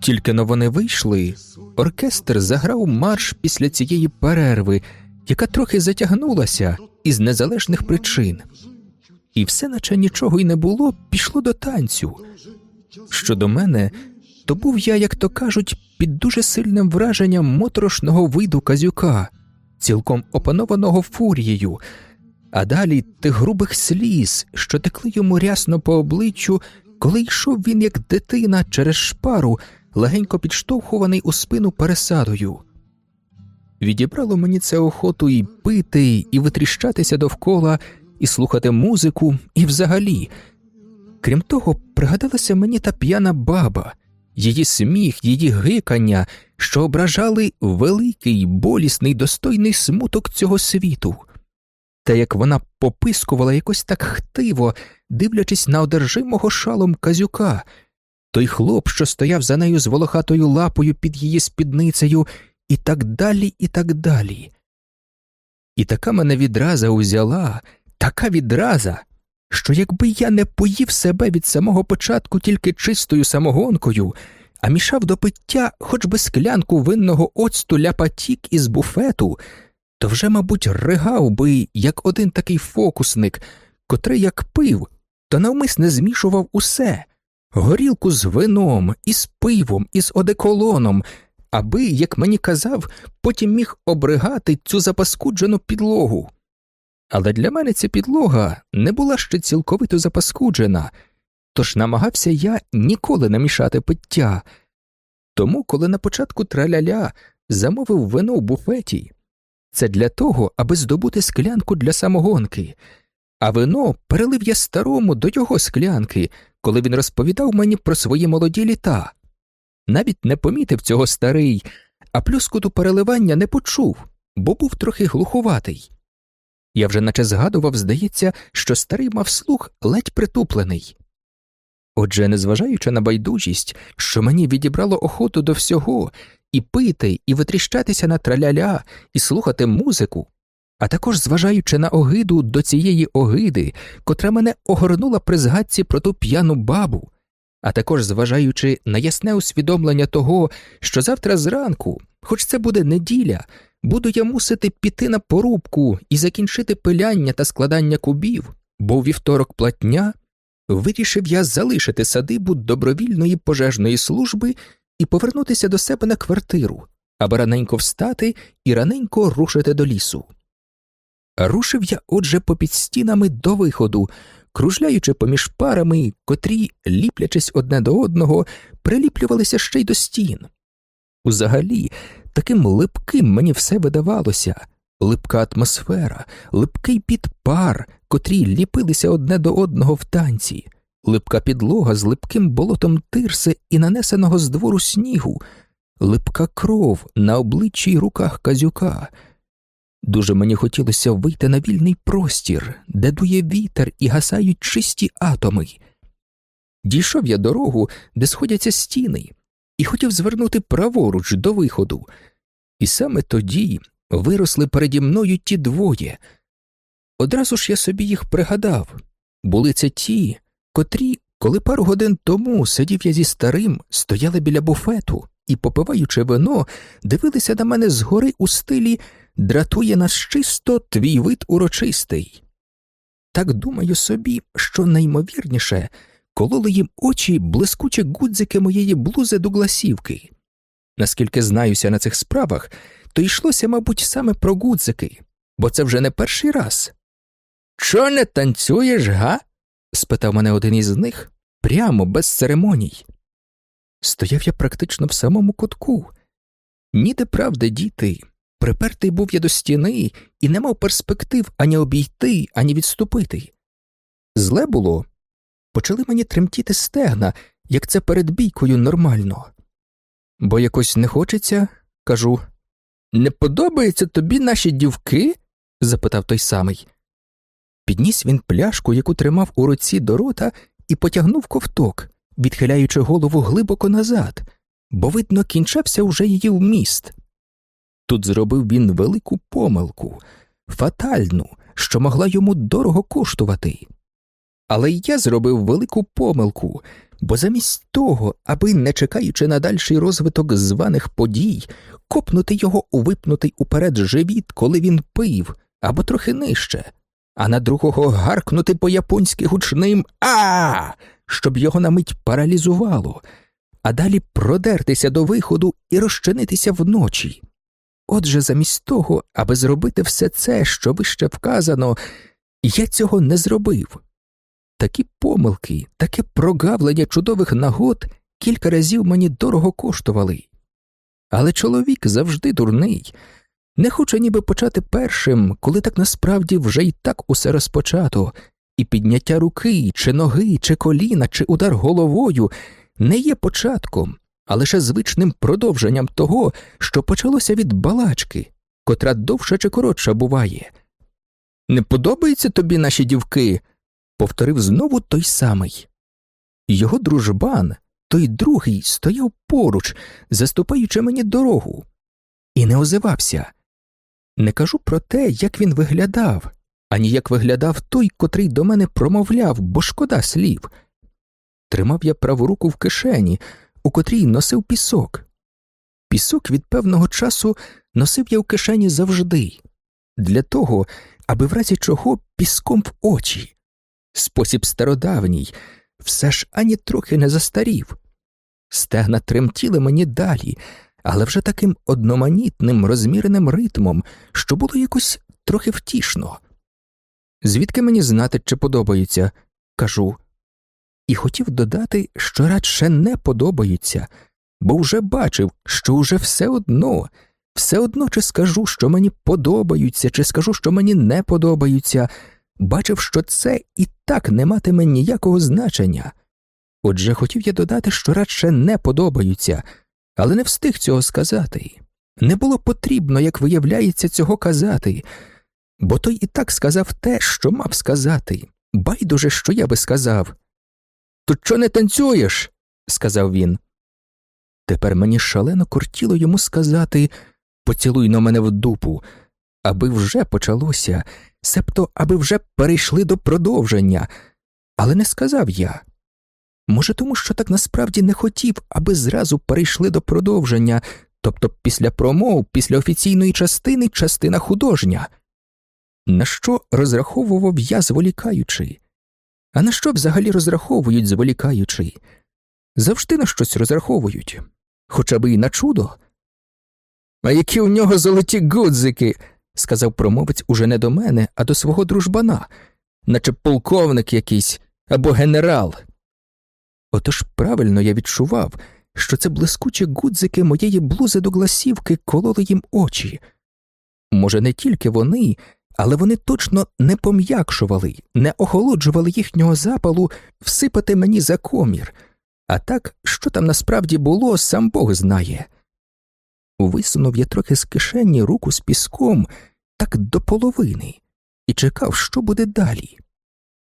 Тільки но вони вийшли, оркестр заграв марш після цієї перерви, яка трохи затягнулася із незалежних причин. І все, наче нічого й не було, пішло до танцю. Щодо мене, то був я, як то кажуть, під дуже сильним враженням моторошного виду казюка, цілком опанованого фурією, а далі тих грубих сліз, що текли йому рясно по обличчю, коли йшов він, як дитина, через шпару, легенько підштовхуваний у спину пересадою. Відібрало мені це охоту і пити, і витріщатися довкола, і слухати музику, і взагалі. Крім того, пригадалася мені та п'яна баба, її сміх, її гикання, що ображали великий, болісний, достойний смуток цього світу. Та як вона попискувала якось так хтиво, дивлячись на одержимого шалом казюка, той хлоп, що стояв за нею з волохатою лапою під її спідницею, і так далі, і так далі. І така мене відраза узяла, така відраза, що якби я не поїв себе від самого початку тільки чистою самогонкою, а мішав до пиття хоч би склянку винного оцту ляпатік із буфету, то вже, мабуть, ригав би, як один такий фокусник, котрий як пив, то навмисне змішував усе горілку з вином, із пивом, із одеколоном, аби, як мені казав, потім міг обригати цю запаскуджену підлогу. Але для мене ця підлога не була ще цілковито запаскуджена, тож намагався я ніколи не мішати пиття. Тому, коли на початку траляля замовив вино в буфеті, це для того, аби здобути склянку для самогонки, а вино перелив я старому до його склянки, коли він розповідав мені про свої молоді літа. Навіть не помітив цього старий, а плюскоту переливання не почув, бо був трохи глухуватий. Я вже наче згадував, здається, що старий мав слух ледь притуплений. Отже, незважаючи на байдужість, що мені відібрало охоту до всього, і пити, і витріщатися на траляля, і слухати музику, а також зважаючи на огиду до цієї огиди, котра мене огорнула при згадці про ту п'яну бабу, а також зважаючи на ясне усвідомлення того, що завтра зранку, хоч це буде неділя, буду я мусити піти на порубку і закінчити пиляння та складання кубів, бо вівторок платня вирішив я залишити садибу добровільної пожежної служби і повернутися до себе на квартиру, аби раненько встати і раненько рушити до лісу. Рушив я, отже, попід стінами до виходу, кружляючи поміж парами, котрі, ліплячись одне до одного, приліплювалися ще й до стін. Узагалі, таким липким мені все видавалося липка атмосфера, липкий підпар, котрі ліпилися одне до одного в танці, липка підлога з липким болотом тирси і нанесеного з двору снігу, липка кров на обличчі й руках казюка. Дуже мені хотілося вийти на вільний простір, де дує вітер і гасають чисті атоми. Дійшов я дорогу, де сходяться стіни, і хотів звернути праворуч до виходу. І саме тоді виросли переді мною ті двоє. Одразу ж я собі їх пригадав були це ті, котрі, коли пару годин тому сидів я зі старим, стояли біля буфету і, попиваючи вино, дивилися на мене згори у стилі дратує нас чисто твій вид урочистий. Так думаю собі, що наймовірніше кололи їм очі блискучі гудзики моєї блузи дугласівки. Наскільки знаюся на цих справах, то йшлося, мабуть, саме про гудзики, бо це вже не перший раз. Чо не танцюєш, га? Спитав мене один із них прямо без церемоній. Стояв я практично в самому кутку. Ніде правди, діти, Припертий був я до стіни і не мав перспектив ані обійти, ані відступити. Зле було, почали мені тремтіти стегна, як це перед бійкою нормально. Бо якось не хочеться, кажу. Не подобаються тобі наші дівки? запитав той самий. Підніс він пляшку, яку тримав у руці до рота, і потягнув ковток, відхиляючи голову глибоко назад, бо, видно, кінчався уже її вміст. Тут зробив він велику помилку, фатальну, що могла йому дорого коштувати. Але я зробив велику помилку, бо замість того, аби, не чекаючи на дальший розвиток званих подій, копнути його у випнутий уперед живіт, коли він пив, або трохи нижче, а на другого гаркнути по японськи гучним А, щоб його на мить паралізувало, а далі продертися до виходу і розчинитися вночі. Отже, замість того, аби зробити все це, що вище вказано, я цього не зробив. Такі помилки, таке прогавлення чудових нагод кілька разів мені дорого коштували. Але чоловік завжди дурний, не хоче ніби почати першим, коли так насправді вже й так усе розпочато, і підняття руки, чи ноги, чи коліна, чи удар головою не є початком, а лише звичним продовженням того, що почалося від балачки, котра довша чи коротша буває. Не подобаються тобі наші дівки? повторив знову той самий. Його дружбан, той другий, стояв поруч, заступаючи мені дорогу, і не озивався. Не кажу про те, як він виглядав, ані як виглядав той, котрий до мене промовляв, бо шкода слів. Тримав я праву руку в кишені, у котрій носив пісок. Пісок від певного часу носив я в кишені завжди, для того, аби в разі чого піском в очі. Спосіб стародавній, все ж ані трохи не застарів. Стегна тремтіли мені далі, але вже таким одноманітним, розміреним ритмом, що було якось трохи втішно. Звідки мені знати, чи подобаються, кажу, і хотів додати, що радше не подобаються, бо вже бачив, що уже все одно, все одно чи скажу, що мені подобаються, чи скажу, що мені не подобаються, бачив, що це і так не матиме ніякого значення. Отже, хотів я додати, що радше не подобаються, але не встиг цього сказати. Не було потрібно, як виявляється, цього казати, бо той і так сказав те, що мав сказати. Байдуже, що я би сказав. То чо не танцюєш? сказав він. Тепер мені шалено кортіло йому сказати поцілуй на мене в дупу, аби вже почалося, себто аби вже перейшли до продовження, але не сказав я. Може, тому що так насправді не хотів, аби зразу перейшли до продовження, тобто після промов, після офіційної частини частина художня. На що розраховував я зволікаючи? А на що взагалі розраховують, зволікаючи? Завжди на щось розраховують, хоча би і на чудо. А які у нього золоті гудзики, сказав промовець уже не до мене, а до свого дружбана, наче полковник якийсь або генерал. Отож правильно я відчував, що це блискучі гудзики моєї блузи до гласівки кололи їм очі. Може, не тільки вони, але вони точно не пом'якшували, не охолоджували їхнього запалу всипати мені за комір, а так, що там насправді було, сам Бог знає. Висунув я трохи з кишені руку з піском, так до половини, і чекав, що буде далі,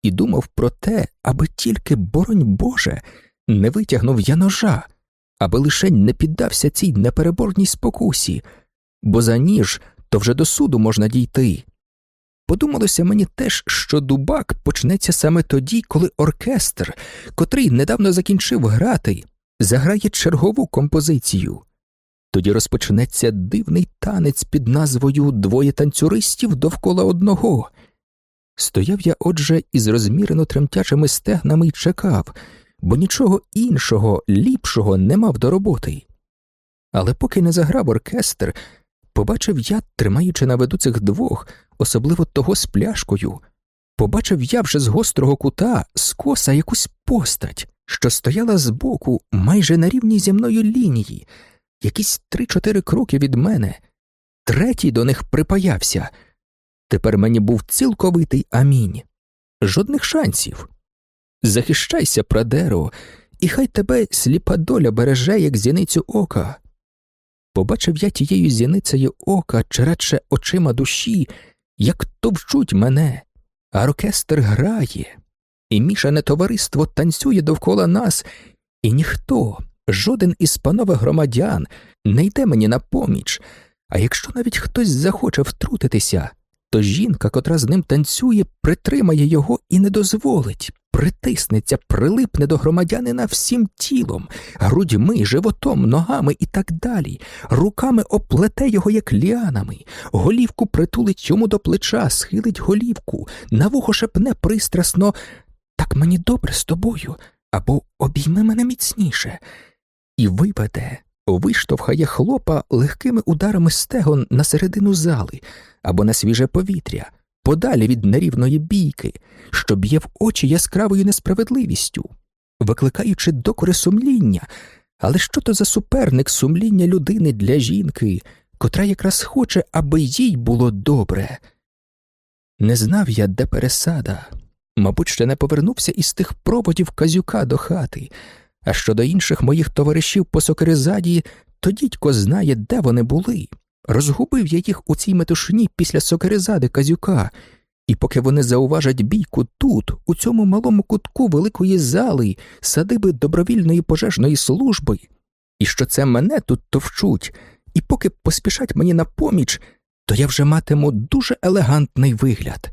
і думав про те, аби тільки, боронь Боже, не витягнув я ножа, аби лишень не піддався цій непереборній спокусі, бо за ніж то вже до суду можна дійти. Подумалося мені теж, що дубак почнеться саме тоді, коли оркестр, котрий недавно закінчив грати, заграє чергову композицію. Тоді розпочнеться дивний танець під назвою Двоє танцюристів довкола одного. Стояв я, отже, із розмірено тремтячими стегнами й чекав, бо нічого іншого, ліпшого не мав до роботи. Але поки не заграв оркестр, побачив я, тримаючи на виду цих двох, особливо того з пляшкою, побачив я вже з гострого кута скоса якусь постать, що стояла збоку, майже на рівній зі мною лінії, якісь три-чотири кроки від мене, третій до них припаявся. Тепер мені був цілковитий амінь, жодних шансів. захищайся, прадеро, і хай тебе сліпа доля береже, як зіницю ока. Побачив я тією зіницею ока, чи радше очима душі, як товчуть мене, оркестр грає, і мішане товариство танцює довкола нас, і ніхто, жоден із панових громадян не йде мені на поміч, а якщо навіть хтось захоче втрутитися, то жінка, котра з ним танцює, притримає його і не дозволить, притиснеться, прилипне до громадянина всім тілом, грудьми, животом, ногами і так далі, руками оплете його, як ліанами, голівку притулить йому до плеча, схилить голівку, на вухо шепне пристрасно так мені добре з тобою, або обійми мене міцніше, і виведе, виштовхає хлопа легкими ударами стегон на середину зали або на свіже повітря, подалі від нерівної бійки, що б'є в очі яскравою несправедливістю, викликаючи докори сумління, але що то за суперник сумління людини для жінки, котра якраз хоче, аби їй було добре. Не знав я, де пересада, мабуть, ще не повернувся із тих проводів казюка до хати, а щодо інших моїх товаришів по сокеризаді, то дідько знає, де вони були. Розгубив я їх у цій метушні після сокеризади казюка, і поки вони зауважать бійку тут, у цьому малому кутку великої зали, садиби добровільної пожежної служби, і що це мене тут товчуть, і поки поспішать мені на поміч, то я вже матиму дуже елегантний вигляд.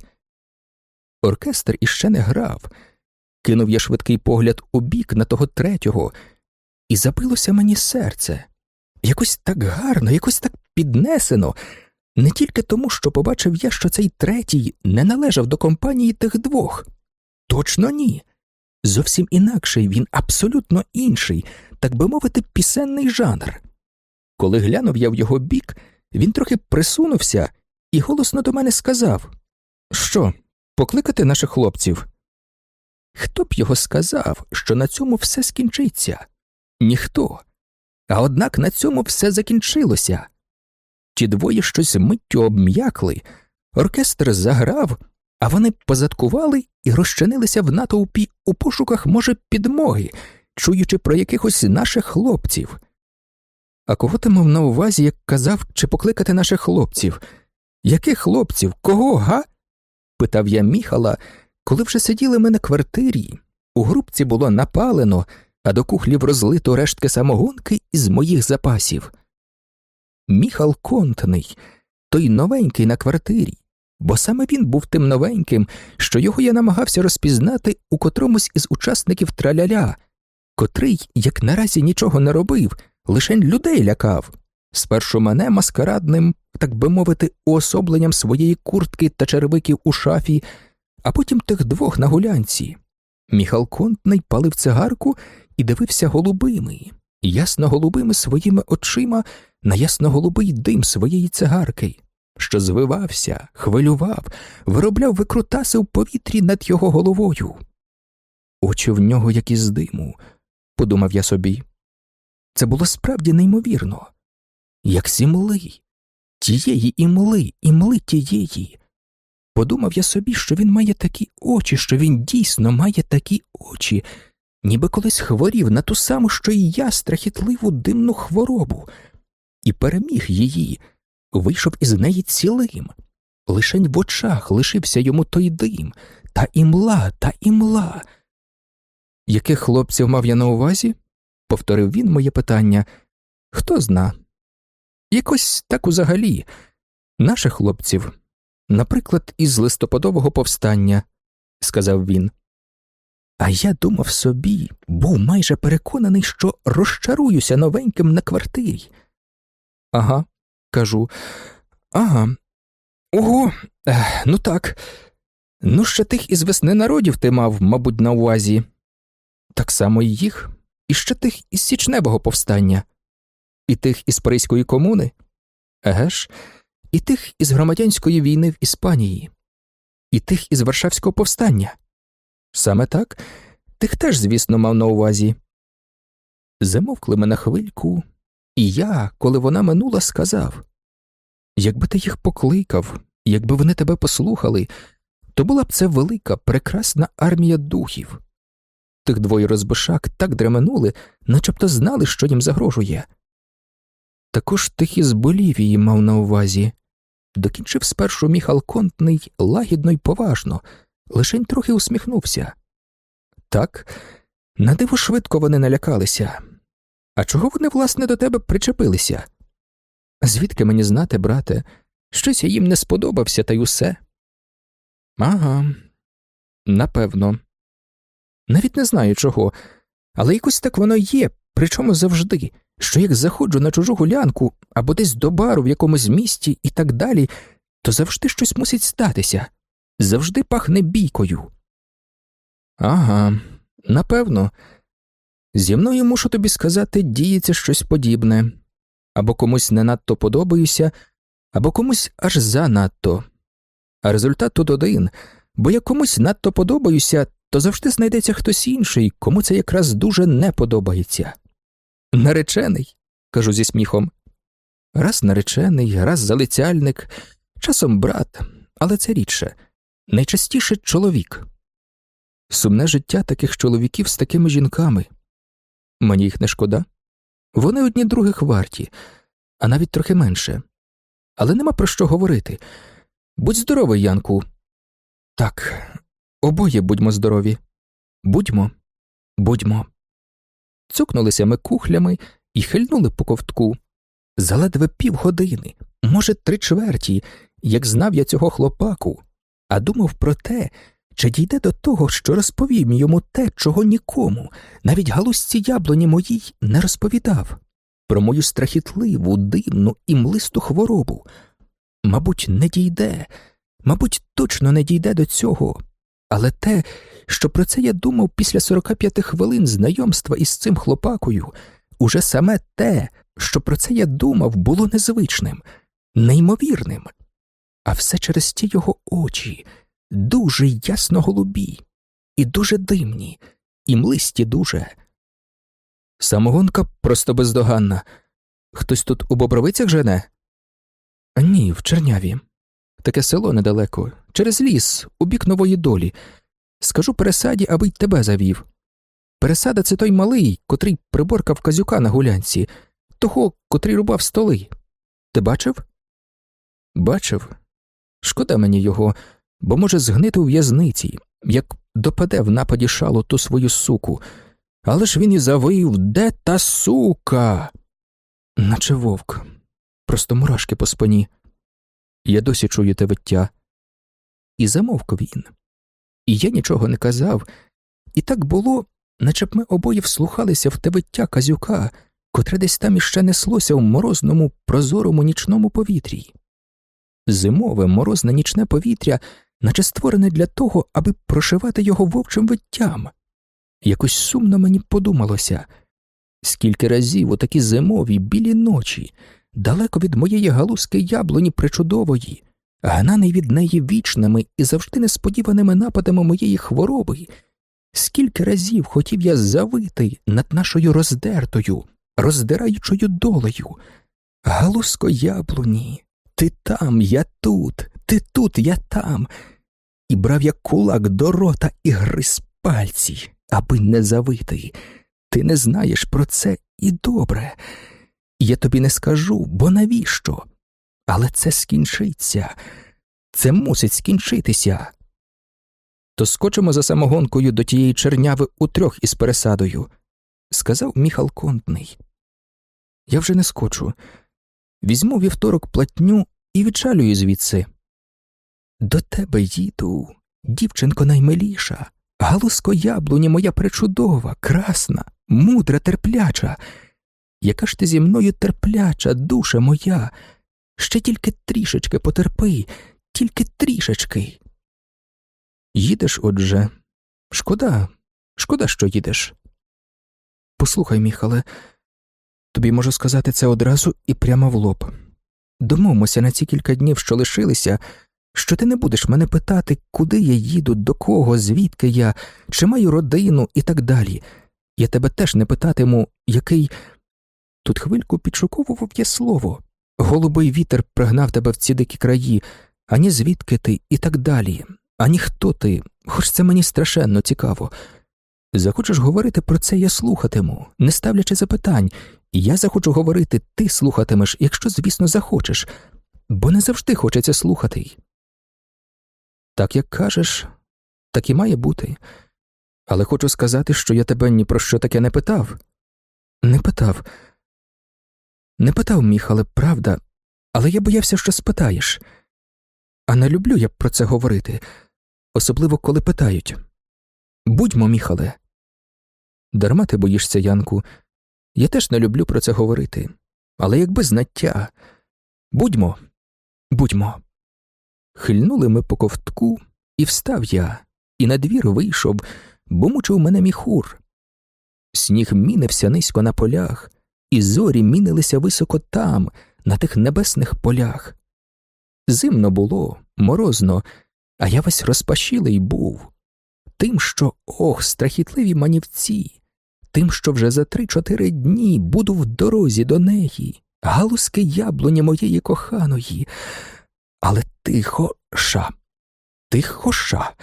Оркестр іще не грав. Кинув я швидкий погляд у бік на того третього, і забилося мені серце. Якось так гарно, якось так піднесено, не тільки тому, що побачив я, що цей третій не належав до компанії тих двох. Точно ні. Зовсім інакший він, абсолютно інший, так би мовити, пісенний жанр. Коли глянув я в його бік, він трохи присунувся і голосно до мене сказав Що, покликати наших хлопців? Хто б його сказав, що на цьому все скінчиться? Ніхто. А однак на цьому все закінчилося. Ті двоє щось миттю обм'якли, оркестр заграв, а вони позадкували і розчинилися в натовпі у пошуках, може, підмоги, чуючи про якихось наших хлопців. А кого ти мав на увазі, як казав, чи покликати наших хлопців? Яких хлопців? Кого, га? питав я міхала, коли вже сиділи ми на квартирі. У групці було напалено, а до кухлів розлито рештки самогонки із моїх запасів. Міхал контний, той новенький на квартирі, бо саме він був тим новеньким, що його я намагався розпізнати у котромусь із учасників траляля, котрий, як наразі нічого не робив, лише людей лякав, спершу мене маскарадним, так би мовити, уособленням своєї куртки та черевиків у шафі, а потім тих двох на гулянці. Міхал Контний палив цигарку і дивився голубими, ясно голубими своїми очима на ясно-голубий дим своєї цигарки, що звивався, хвилював, виробляв викрутаси в повітрі над його головою. Очі в нього, як із диму, подумав я собі. Це було справді неймовірно, як сімли, тієї імли, імли тієї. Подумав я собі, що він має такі очі, що він дійсно має такі очі, ніби колись хворів на ту саму, що і я страхітливу димну хворобу, і переміг її, вийшов із неї цілим. Лишень в очах лишився йому той дим, та імла, та імла. Яких хлопців мав я на увазі? повторив він моє питання. Хто зна? Якось так узагалі, наших хлопців, наприклад, із листопадового повстання, сказав він. А я думав собі, був майже переконаний, що розчаруюся новеньким на квартирі. Ага, кажу. Ага. Ого, ну так. Ну, ще тих із весни народів ти мав, мабуть, на увазі. Так само і їх, і ще тих із січневого повстання, і тих із Паризької комуни, еге ж, і тих із громадянської війни в Іспанії, і тих із Варшавського повстання. Саме так, тих теж, звісно, мав на увазі. Замовкли ми на хвильку, і я, коли вона минула, сказав якби ти їх покликав, якби вони тебе послухали, то була б це велика, прекрасна армія духів, Тих двоє розбишак так дременули, начебто знали, що їм загрожує. Також тих із Болівії мав на увазі. Докінчив спершу Міхал Контний лагідно й поважно, лишень трохи усміхнувся. Так, на диво швидко вони налякалися. А чого вони, власне, до тебе причепилися? Звідки мені знати, брате, щось я їм не сподобався, та й усе? Ага, напевно. Навіть не знаю чого, але якось так воно є, причому завжди, що як заходжу на чужу гулянку або десь до бару в якомусь місті і так далі, то завжди щось мусить статися, завжди пахне бійкою. Ага, напевно. Зі мною мушу тобі сказати, діється щось подібне або комусь не надто подобаюся, або комусь аж занадто. А результат тут один бо як комусь надто подобаюся, то завжди знайдеться хтось інший, кому це якраз дуже не подобається. Наречений, кажу зі сміхом. Раз наречений, раз залицяльник, часом брат, але це рідше, найчастіше чоловік. Сумне життя таких чоловіків з такими жінками. Мені їх не шкода. Вони одні других варті, а навіть трохи менше. Але нема про що говорити. Будь здоровий, Янку. Так, обоє будьмо здорові. Будьмо, будьмо. Цукнулися ми кухлями і хильнули по ковтку. Заледве півгодини, може, три чверті, як знав я цього хлопаку, а думав про те, чи дійде до того, що розповім йому те, чого нікому, навіть галузці яблуні моїй не розповідав, про мою страхітливу, дивну і млисту хворобу. Мабуть, не дійде, мабуть, точно не дійде до цього, але те, що про це я думав після 45 хвилин знайомства із цим хлопакою, уже саме те, що про це я думав, було незвичним, неймовірним, а все через ті його очі, дуже ясно голубі, і дуже димні, і млисті дуже. Самогонка просто бездоганна. Хтось тут у бобровицях жене? Ні, в Черняві. Таке село недалеко, через ліс, у бік нової долі. Скажу пересаді, аби й тебе завів. Пересада це той малий, котрий приборкав казюка на гулянці, того, котрий рубав столи. Ти бачив? Бачив. Шкода мені його, бо може згнити у в'язниці, як допаде в нападі шалу ту свою суку. Але ж він і завив де та сука? Наче вовк, просто мурашки по спині. Я досі чую те виття. І замовкав він. І я нічого не казав, і так було, наче б ми обоє вслухалися в те виття казюка, котре десь там іще неслося в морозному, прозорому нічному повітрі. Зимове морозне нічне повітря, наче створене для того, аби прошивати його вовчим виттям. Якось сумно мені подумалося, скільки разів у такі зимові білі ночі, далеко від моєї галузки яблуні причудової, гнаний від неї вічними і завжди несподіваними нападами моєї хвороби, скільки разів хотів я завити над нашою роздертою, роздираючою долею. Галузко яблуні, ти там, я тут, ти тут, я там, і брав я кулак до рота і гриз пальці, аби не завити. Ти не знаєш про це і добре. Я тобі не скажу, бо навіщо? Але це скінчиться, це мусить скінчитися. То скочимо за самогонкою до тієї черняви утрьох із пересадою, сказав Міхал Контний. Я вже не скочу. Візьму вівторок платню і відчалюю звідси. До тебе їду, дівчинко наймиліша, галузко яблуні моя пречудова, красна, мудра, терпляча. Яка ж ти зі мною терпляча, душа моя, ще тільки трішечки потерпи, тільки трішечки. Їдеш, отже, шкода, шкода, що їдеш. Послухай, Міхале, тобі можу сказати це одразу і прямо в лоб. Домовимося на ці кілька днів, що лишилися, що ти не будеш мене питати, куди я їду, до кого, звідки я, чи маю родину і так далі. Я тебе теж не питатиму, який. Тут хвильку підшуковував я слово. Голубий вітер пригнав тебе в ці дикі краї, ані звідки ти і так далі, ані хто ти, хоч це мені страшенно цікаво. Захочеш говорити про це, я слухатиму, не ставлячи запитань, я захочу говорити, ти слухатимеш, якщо, звісно, захочеш, бо не завжди хочеться слухати. Так як кажеш, так і має бути. Але хочу сказати, що я тебе ні про що таке не питав. Не питав. Не питав, Міхале, правда, але я боявся, що спитаєш. А не люблю я про це говорити, особливо коли питають. Будьмо, Міхале. Дарма ти боїшся, Янку. Я теж не люблю про це говорити, але якби знаття. Будьмо, будьмо. Хильнули ми по ковтку, і встав я, і на двір вийшов, бо мучив мене міхур. Сніг мінився низько на полях, і зорі мінилися високо там, на тих небесних полях. Зимно було, морозно, а я весь розпашілий був. Тим, що ох, страхітливі манівці, тим, що вже за три-чотири дні буду в дорозі до неї, галузки яблуні моєї коханої. Але тихо ша, тихо ша.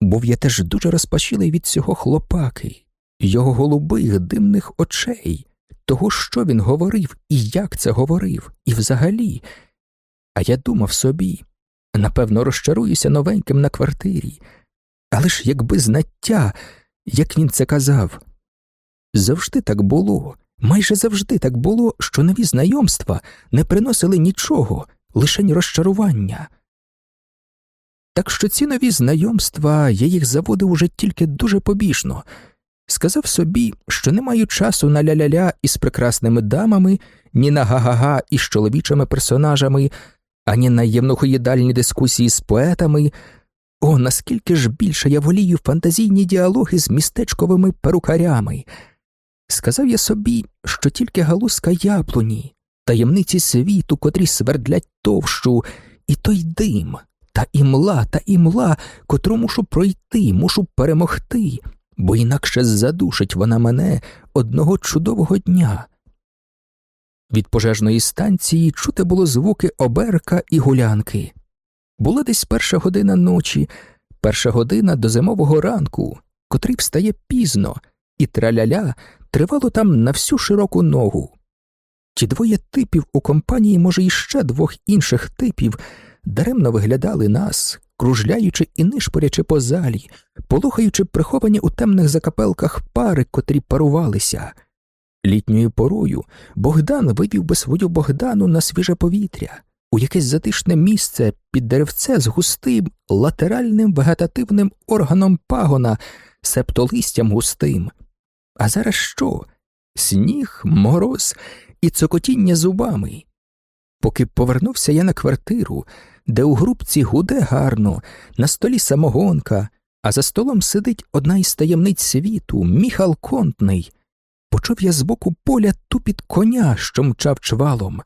Був я теж дуже розпашілий від цього хлопаки, його голубих димних очей, того, що він говорив і як це говорив, і взагалі. А я думав собі, напевно, розчаруюся новеньким на квартирі. Але ж якби знаття, як він це казав, завжди так було, майже завжди так було, що нові знайомства не приносили нічого, лишень розчарування. Так що ці нові знайомства я їх заводив уже тільки дуже побіжно. Сказав собі, що не маю часу на ля-ля-ля із прекрасними дамами, ні на га-га-га із чоловічими персонажами, ані на євнухоїдальні дискусії з поетами. О, наскільки ж більше я волію фантазійні діалоги з містечковими перукарями. Сказав я собі, що тільки галузка яблуні, таємниці світу, котрі свердлять товщу, і той дим, та імла, та імла, котру мушу пройти, мушу перемогти, бо інакше задушить вона мене одного чудового дня. Від пожежної станції чути було звуки оберка і гулянки. Була десь перша година ночі, перша година до зимового ранку, котрий встає пізно, і траляля тривало там на всю широку ногу. Ті двоє типів у компанії, може, іще двох інших типів, даремно виглядали нас, кружляючи і нишпорячи по залі, полухаючи приховані у темних закапелках пари, котрі парувалися. Літньою порою Богдан вивів би свою Богдану на свіже повітря, у якесь затишне місце під деревце з густим латеральним вегетативним органом пагона, септолистям густим. А зараз що? Сніг, мороз і цокотіння зубами. Поки повернувся я на квартиру, де у грубці гуде гарно, на столі самогонка, а за столом сидить одна із таємниць світу, Міхал Контний. Почув я збоку поля тупіт коня, що мчав чвалом.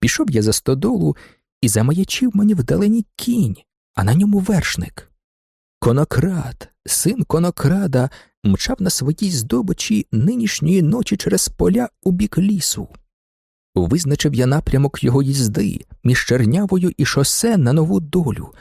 Пішов я за стодолу і замаячив мені вдалині кінь, а на ньому вершник. Конокрад, син конокрада, мчав на своїй здобичі нинішньої ночі через поля у бік лісу. Визначив я напрямок його їзди між Чернявою і шосе на нову долю,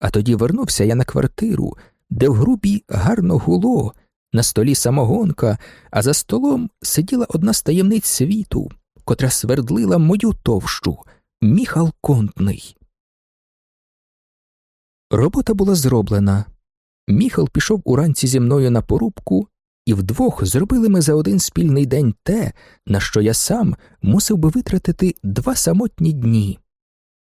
а тоді вернувся я на квартиру, де в грубі гарно гуло, на столі самогонка, а за столом сиділа одна з таємниць світу, котра свердлила мою товщу Міхал Контний. Робота була зроблена. Міхал пішов уранці зі мною на порубку, і вдвох зробили ми за один спільний день те, на що я сам мусив би витратити два самотні дні.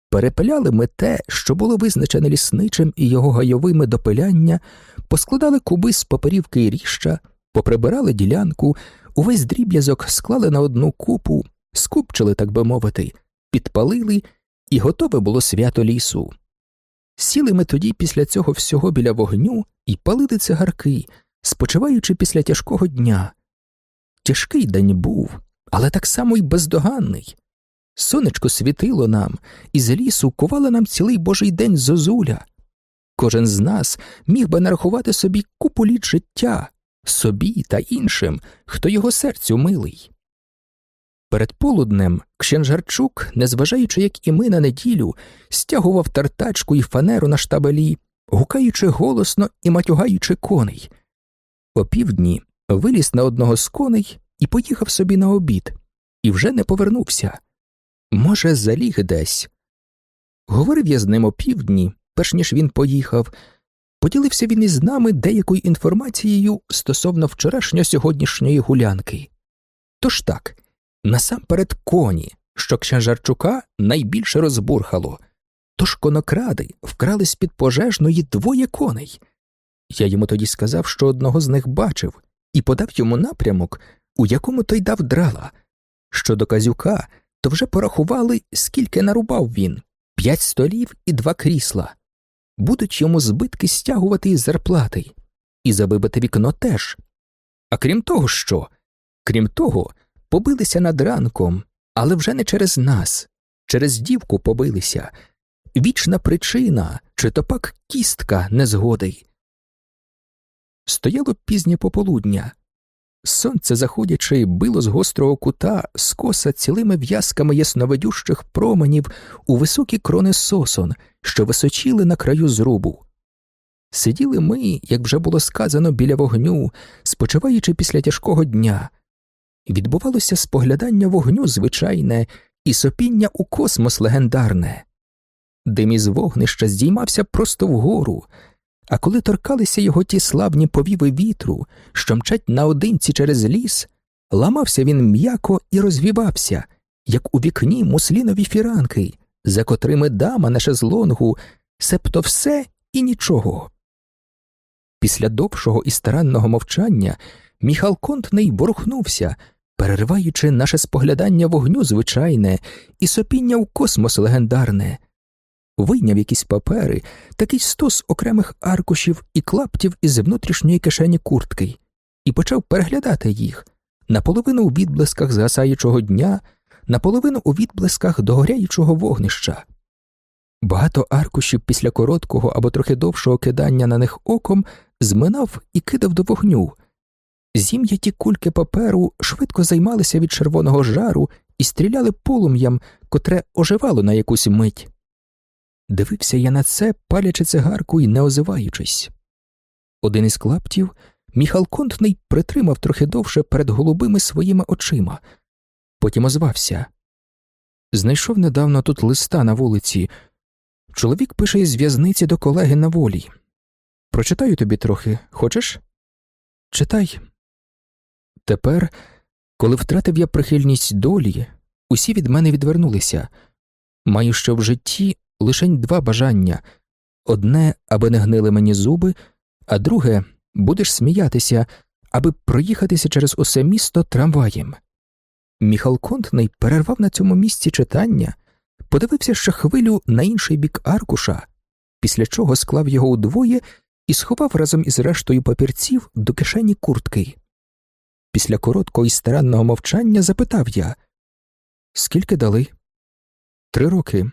Перепиляли ми те, що було визначене лісничим і його гайовими до пиляння, поскладали куби з паперівки і ріща, поприбирали ділянку, увесь дріб'язок склали на одну купу, скупчили, так би мовити, підпалили, і готове було свято лісу. Сіли ми тоді після цього всього біля вогню і палили цигарки, спочиваючи після тяжкого дня. Тяжкий день був, але так само й бездоганний. Сонечко світило нам, і з лісу кувала нам цілий божий день зозуля. Кожен з нас міг би нарахувати собі купу літ життя, собі та іншим, хто його серцю милий. Перед полуднем Кшенжарчук, незважаючи, як і ми на неділю, стягував тартачку і фанеру на штабелі, гукаючи голосно і матюгаючи коней. Опівдні виліз на одного з коней і поїхав собі на обід, і вже не повернувся. Може, заліг десь. Говорив я з ним опівдні, перш ніж він поїхав. Поділився він із нами деякою інформацією стосовно вчорашньо сьогоднішньої гулянки. Тож так, насамперед коні, що княжарчука найбільше розбурхало, тож конокради вкрали з під пожежної двоє коней. Я йому тоді сказав, що одного з них бачив, і подав йому напрямок, у якому той дав драла. Щодо казюка, то вже порахували, скільки нарубав він п'ять столів і два крісла. Будуть йому збитки стягувати із зарплати, і за вибите вікно теж. А крім того, що? Крім того, побилися над ранком, але вже не через нас, через дівку побилися. Вічна причина, чи то пак кістка незгоди. Стояло пізнє пополудня. Сонце, заходячи, било з гострого кута скоса цілими в'язками ясновидющих променів у високі крони сосон, що височіли на краю зрубу. Сиділи ми, як вже було сказано, біля вогню, спочиваючи після тяжкого дня. Відбувалося споглядання вогню звичайне і сопіння у космос легендарне. Дим із вогнища здіймався просто вгору, а коли торкалися його ті славні повіви вітру, що мчать наодинці через ліс, ламався він м'яко і розвівався, як у вікні муслінові фіранки, за котрими дама на шезлонгу, себто все і нічого. Після довшого і старанного мовчання Міхал Контний ворухнувся, перериваючи наше споглядання вогню звичайне і сопіння в космос легендарне вийняв якісь папери, такий стос окремих аркушів і клаптів із внутрішньої кишені куртки, і почав переглядати їх наполовину у відблисках згасаючого дня, наполовину у відблисках догоряючого вогнища. Багато аркушів після короткого або трохи довшого кидання на них оком зминав і кидав до вогню. Зім'яті кульки паперу швидко займалися від червоного жару і стріляли полум'ям, котре оживало на якусь мить. Дивився я на це, палячи цигарку і не озиваючись. Один із клаптів Міхал Контний притримав трохи довше перед голубими своїми очима, потім озвався. Знайшов недавно тут листа на вулиці. Чоловік пише із в'язниці до колеги на волі. Прочитаю тобі трохи, хочеш? Читай. Тепер, коли втратив я прихильність долі, усі від мене відвернулися. Маю що в житті лишень два бажання одне, аби не гнили мені зуби, а друге будеш сміятися, аби проїхатися через усе місто трамваєм. Міхал Контний перервав на цьому місці читання, подивився ще хвилю на інший бік аркуша, після чого склав його удвоє і сховав разом із рештою папірців до кишені куртки. Після короткого і старанного мовчання запитав я Скільки дали? Три роки.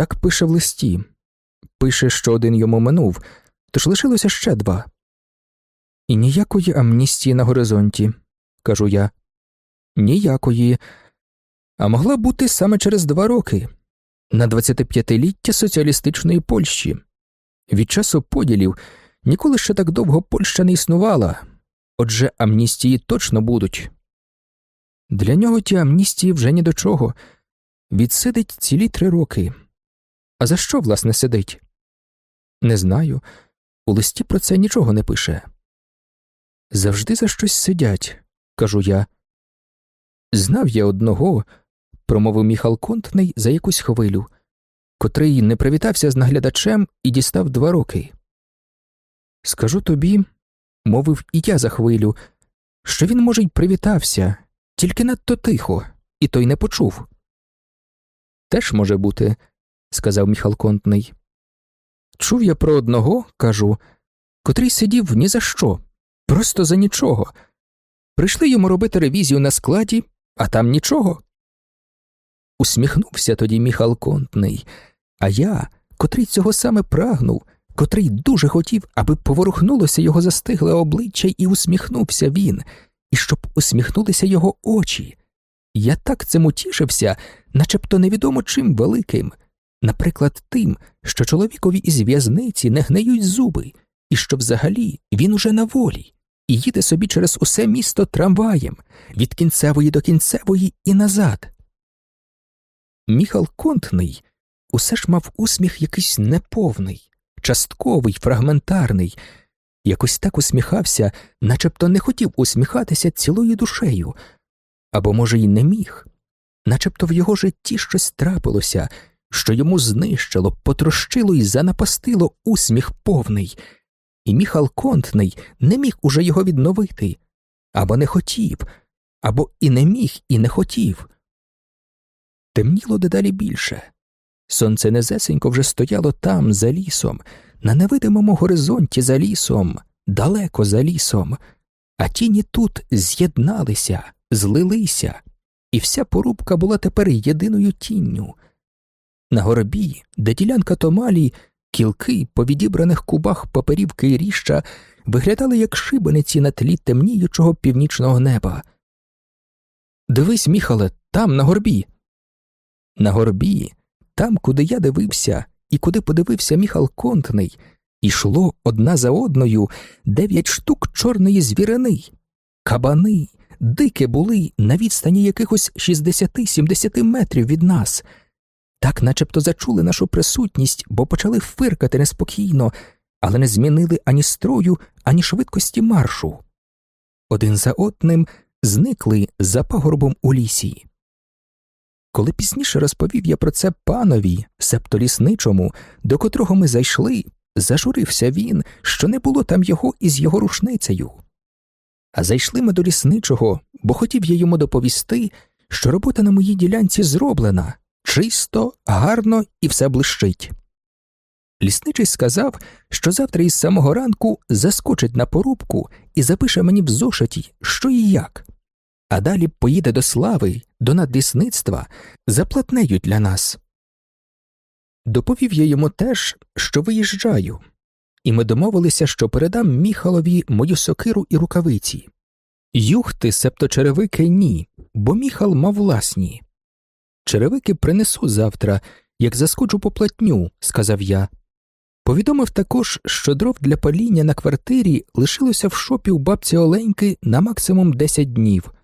Так пише в листі. Пише, що один йому минув, тож лишилося ще два. І ніякої амністії на горизонті, кажу я. Ніякої. А могла бути саме через два роки на 25-ліття соціалістичної Польщі. Від часу поділів ніколи ще так довго Польща не існувала, отже, амністії точно будуть. Для нього ті амністії вже ні до чого. Відсидить цілі три роки. А за що, власне, сидить? Не знаю. У листі про це нічого не пише. Завжди за щось сидять, кажу я. Знав я одного, промовив Міхал Контний за якусь хвилю, котрий не привітався з наглядачем і дістав два роки. Скажу тобі, мовив і я за хвилю, що він, може, й привітався, тільки надто тихо, і той не почув. Теж може бути, сказав Міхал Контний. Чув я про одного, кажу, котрий сидів ні за що, просто за нічого. Прийшли йому робити ревізію на складі, а там нічого. Усміхнувся тоді Міхал Контний, а я, котрий цього саме прагнув, котрий дуже хотів, аби поворухнулося його застигле обличчя, і усміхнувся він, і щоб усміхнулися його очі. Я так цим утішився, начебто невідомо чим великим, наприклад, тим, що чоловікові із в'язниці не гниють зуби, і що взагалі він уже на волі, і їде собі через усе місто трамваєм від кінцевої до кінцевої і назад. Міхал Контний усе ж мав усміх якийсь неповний, частковий, фрагментарний, якось так усміхався, начебто не хотів усміхатися цілою душею, або, може, й не міг, начебто в його житті щось трапилося, що йому знищило, потрощило і занапастило усміх повний, і Міхал Контний не міг уже його відновити, або не хотів, або і не міг, і не хотів. Темніло дедалі більше. Сонце незесенько вже стояло там, за лісом, на невидимому горизонті за лісом, далеко за лісом, а тіні тут з'єдналися, злилися, і вся порубка була тепер єдиною тінню. На горобі, де ділянка томалі, кілки по відібраних кубах паперівки і ріща виглядали як шибениці на тлі темніючого північного неба. Дивись, міхале, там, на горбі. На горбі, там, куди я дивився, і куди подивився міхал контний, ішло одна за одною дев'ять штук чорної звірини, кабани, дикі були на відстані якихось 60-70 метрів від нас. Так начебто зачули нашу присутність, бо почали фиркати неспокійно, але не змінили ані строю, ані швидкості маршу. Один за одним зникли за пагорбом у лісі. Коли пізніше розповів я про це панові, септо лісничому, до котрого ми зайшли, зажурився він, що не було там його із його рушницею. А зайшли ми до лісничого, бо хотів я йому доповісти, що робота на моїй ділянці зроблена чисто, гарно і все блищить. Лісничий сказав, що завтра із самого ранку заскочить на порубку і запише мені в зошиті, що і як, а далі поїде до слави, до надлісництва, заплатнеють для нас. Доповів я йому теж, що виїжджаю, і ми домовилися, що передам міхалові мою сокиру і рукавиці. Юхти, септо черевики ні, бо міхал мав власні. Черевики принесу завтра, як заскочу по платню, сказав я. Повідомив також, що дров для паління на квартирі лишилося в шопі у бабці Оленьки на максимум 10 днів.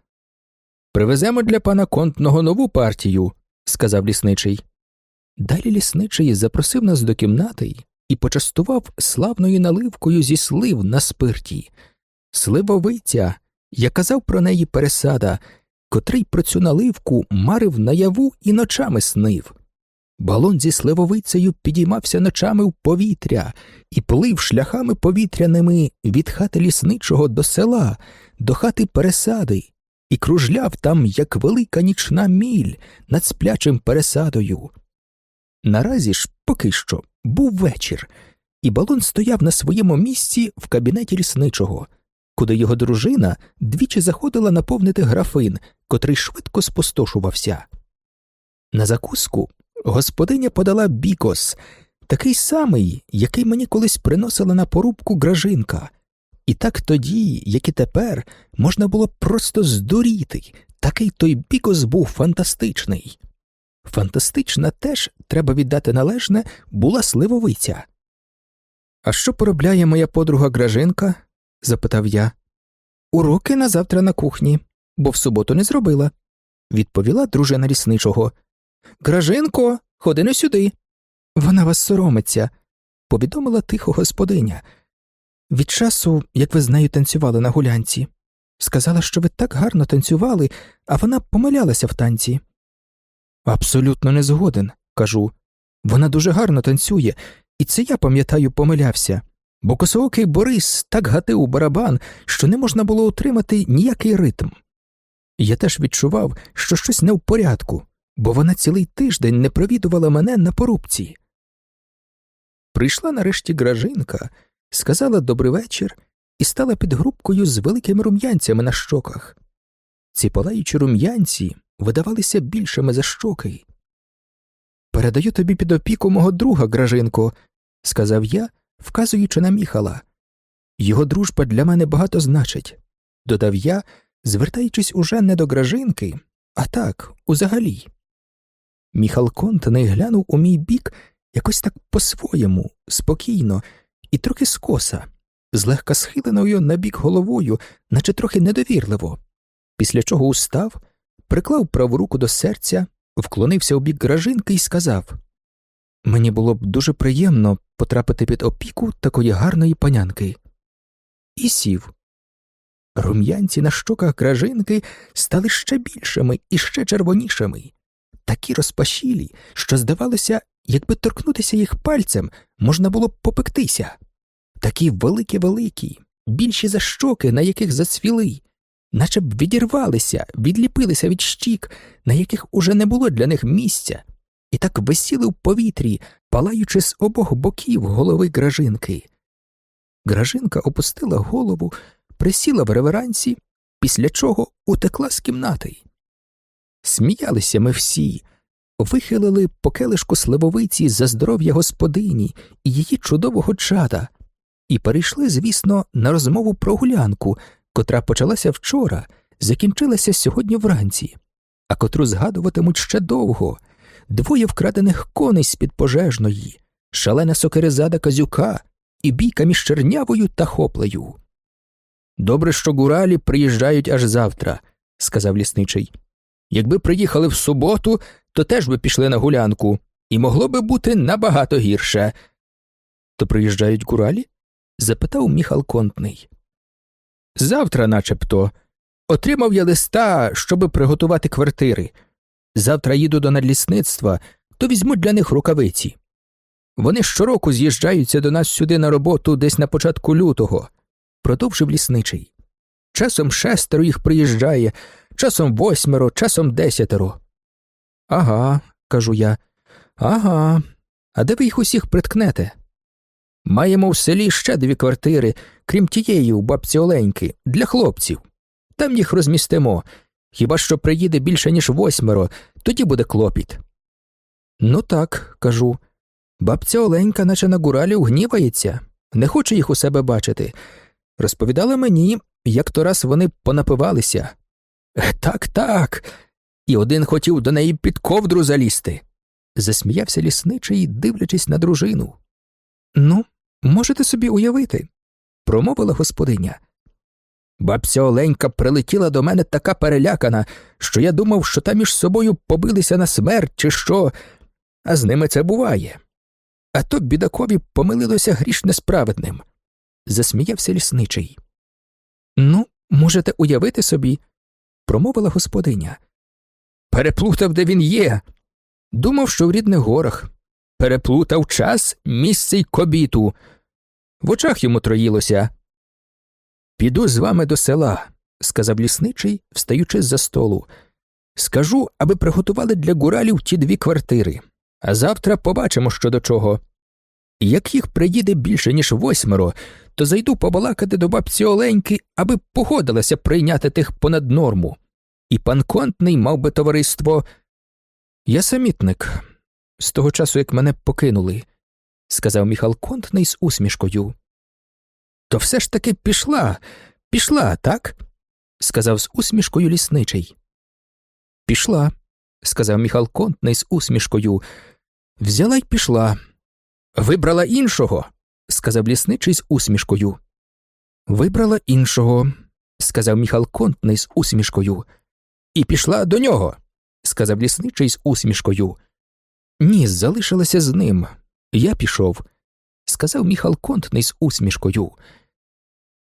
Привеземо для пана контного нову партію, сказав лісничий. Далі лісничий запросив нас до кімнати і почастував славною наливкою зі слив на спирті. Сливовиця, я казав про неї пересада, котрий про цю наливку марив наяву і ночами снив. Балон зі сливовицею підіймався ночами в повітря і плив шляхами повітряними від хати лісничого до села, до хати пересади, і кружляв там, як велика нічна міль над сплячим пересадою. Наразі ж, поки що, був вечір, і балон стояв на своєму місці в кабінеті лісничого, куди його дружина двічі заходила наповнити графин, котрий швидко спустошувався. На закуску господиня подала бікос, такий самий, який мені колись приносила на порубку гражинка, і так тоді, як і тепер, можна було просто здуріти, такий той бікос був фантастичний. Фантастична теж, треба віддати належне, була сливовиця. А що поробляє моя подруга Гражинка? Запитав я. Уроки на завтра на кухні, бо в суботу не зробила, відповіла дружина лісничого. Гражинко, ходи не сюди. Вона вас соромиться, повідомила тихо господиня. Від часу, як ви з нею танцювали на гулянці, сказала, що ви так гарно танцювали, а вона помилялася в танці. Абсолютно не згоден, кажу. Вона дуже гарно танцює, і це я пам'ятаю, помилявся, бо косоокий Борис так гатив у барабан, що не можна було утримати ніякий ритм. Я теж відчував, що щось не в порядку, бо вона цілий тиждень не провідувала мене на порубці. Прийшла нарешті гражинка, сказала добрий вечір і стала під грубкою з великими рум'янцями на щоках. Ці палаючі рум'янці видавалися більшими за щоки. Передаю тобі під опіку мого друга, Гражинко, сказав я, вказуючи на міхала. Його дружба для мене багато значить, додав я, звертаючись уже не до Гражинки, а так, узагалі. Міхал Контаний глянув у мій бік якось так по-своєму, спокійно і трохи скоса, злегка схиленою на бік головою, наче трохи недовірливо, після чого устав, приклав праву руку до серця, вклонився у бік гражинки і сказав Мені було б дуже приємно потрапити під опіку такої гарної панянки. І сів. Рум'янці на щоках гражинки стали ще більшими і ще червонішими, такі розпашілі, що, здавалося, якби торкнутися їх пальцем, можна було б попектися. Такі великі великі, більші за щоки, на яких зацвіли, наче б відірвалися, відліпилися від щік, на яких уже не було для них місця, і так висіли в повітрі, палаючи з обох боків голови гражинки. Гражинка опустила голову, присіла в реверансі, після чого утекла з кімнати. Сміялися ми всі, вихилили по келишку сливовиці за здоров'я господині і її чудового чада, і перейшли, звісно, на розмову про гулянку, котра почалася вчора, закінчилася сьогодні вранці, а котру згадуватимуть ще довго двоє вкрадених коней з під пожежної, шалена сокерезада казюка і бійка між чернявою та хоплею. Добре, що гуралі приїжджають аж завтра, сказав лісничий. Якби приїхали в суботу, то теж би пішли на гулянку, і могло би бути набагато гірше. То приїжджають гуралі? запитав Міхал Контний. Завтра, начебто, отримав я листа, щоби приготувати квартири. Завтра їду до надлісництва, то візьмуть для них рукавиці. Вони щороку з'їжджаються до нас сюди на роботу десь на початку лютого, продовжив лісничий. Часом шестеро їх приїжджає, часом восьмеро, часом десятеро. Ага, кажу я. Ага. А де ви їх усіх приткнете? Маємо в селі ще дві квартири, крім тієї у бабці Оленьки, для хлопців. Там їх розмістимо. Хіба що приїде більше, ніж восьмеро, тоді буде клопіт. Ну так, кажу. Бабця Оленька, наче на гуралів, гнівається, не хоче їх у себе бачити. Розповідала мені, як то раз вони понапивалися. Так, так. І один хотів до неї під ковдру залізти. Засміявся лісничий, дивлячись на дружину. Ну, можете собі уявити, промовила господиня. Бабця Оленька прилетіла до мене така перелякана, що я думав, що там між собою побилися на смерть, чи що, а з ними це буває. А то бідакові помилилося гріш несправедним. Засміявся лісничий. Ну, можете уявити собі, промовила господиня. Переплутав, де він є. Думав, що в рідних горах. Переплутав час, місце й кобіту. В очах йому троїлося. Піду з вами до села, сказав лісничий, встаючи з за столу. Скажу, аби приготували для гуралів ті дві квартири, а завтра побачимо, що до чого. Як їх приїде більше, ніж восьмеро, то зайду побалакати до бабці Оленьки, аби погодилася прийняти тих понад норму. І пан контний мав би товариство. Я самітник, з того часу, як мене покинули, сказав Міхал Контний з усмішкою. То все ж таки пішла, пішла, так? сказав з усмішкою лісничий. Пішла, сказав Міхал Контний з усмішкою. Взяла й пішла. Вибрала іншого, сказав лісничий з усмішкою. Вибрала іншого, сказав Міхал Контний з усмішкою. І пішла до нього, сказав лісничий з усмішкою. Ні, залишилася з ним. Я пішов, сказав Міхал Контний з усмішкою.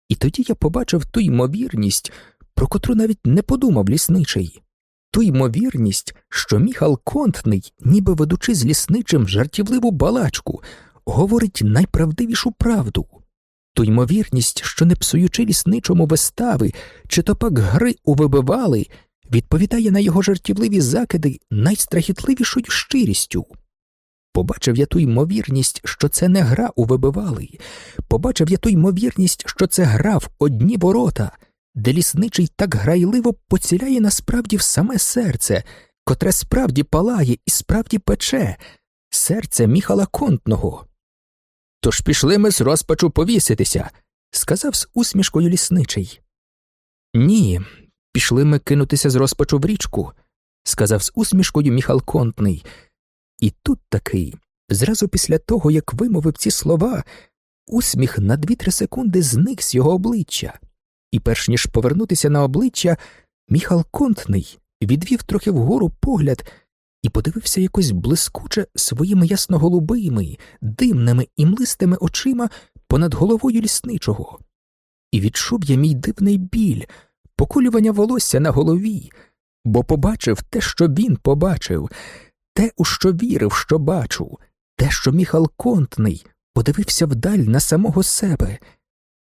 І тоді я побачив ту ймовірність, про котру навіть не подумав лісничий, ту ймовірність, що Міхал Контний, ніби ведучи з лісничим жартівливу балачку, говорить найправдивішу правду, ту ймовірність, що не псуючи лісничому вистави, чи то пак гри увибивали, відповідає на його жартівливі закиди найстрахітливішою щирістю. Побачив я ту ймовірність, що це не гра у вибивали, побачив я ту ймовірність, що це гра в одні ворота, де лісничий так грайливо поціляє насправді в саме серце, котре справді палає і справді пече, серце Міхала Контного. Тож пішли ми з розпачу повіситися, сказав з усмішкою лісничий. Ні, пішли ми кинутися з розпачу в річку, сказав з усмішкою Міхал Контний. І тут таки, зразу після того, як вимовив ці слова, усміх на дві-три секунди зник з його обличчя, і, перш ніж повернутися на обличчя, Міхал Контний відвів трохи вгору погляд і подивився якось блискуче своїми ясноголубими, димними і млистими очима понад головою лісничого. І відчув я мій дивний біль, поколювання волосся на голові, бо побачив те, що він побачив, те, у що вірив, що бачу, те, що Міхал Контний подивився вдаль на самого себе,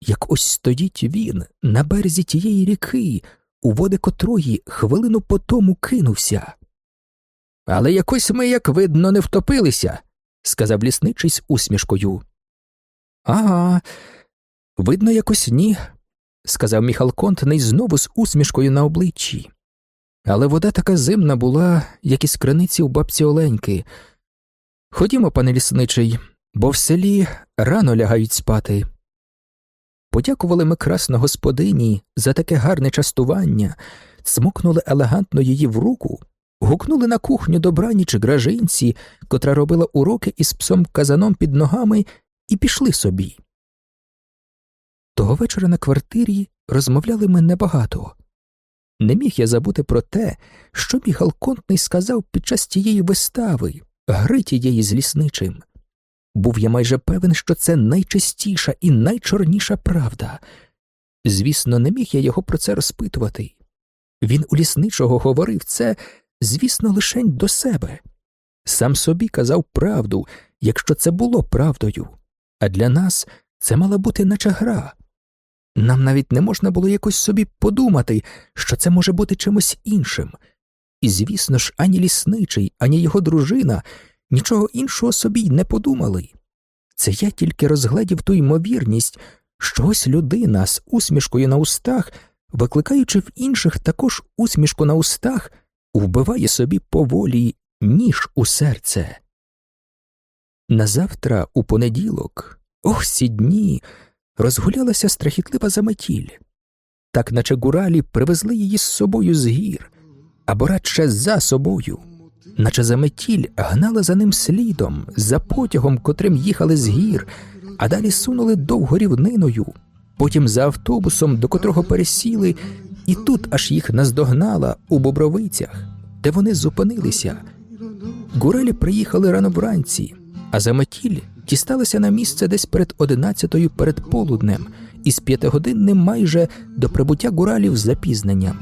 як ось стоїть він на березі тієї ріки, у води котрої хвилину по тому кинувся. Але якось ми, як видно, не втопилися, сказав лісничий з усмішкою. Ага, видно, якось ні, сказав Міхал Контний знову з усмішкою на обличчі. Але вода така зимна була, як із криниці у бабці Оленьки. Ходімо, пане лісничий, бо в селі рано лягають спати. Подякували ми красно господині за таке гарне частування, смокнули елегантно її в руку, гукнули на кухню добраніч гражинці, котра робила уроки із псом казаном під ногами, і пішли собі. Того вечора на квартирі розмовляли ми небагато. Не міг я забути про те, що Міхал Контний сказав під час тієї вистави, гри тієї з лісничим. Був я майже певен, що це найчистіша і найчорніша правда. Звісно, не міг я його про це розпитувати. Він у лісничого говорив це, звісно, лишень до себе. Сам собі казав правду, якщо це було правдою, а для нас це мала бути наче гра. Нам навіть не можна було якось собі подумати, що це може бути чимось іншим. І, звісно ж, ані лісничий, ані його дружина нічого іншого собі не подумали. Це я тільки розгледів ту ймовірність, що ось людина з усмішкою на устах, викликаючи в інших також усмішку на устах, вбиває собі поволі ніж у серце. Назавтра, у понеділок, ох ці дні, розгулялася страхітлива заметіль, так наче гуралі привезли її з собою з гір, або радше за собою наче заметіль гнала за ним слідом, за потягом, котрим їхали з гір, а далі сунули довго рівниною, потім за автобусом, до котрого пересіли, і тут аж їх наздогнала у Бобровицях, де вони зупинилися. Гурелі приїхали рано вранці, а заметіль дісталася на місце десь перед одинадцятою перед полуднем із п'ятигодинним майже до прибуття гуралів запізненням.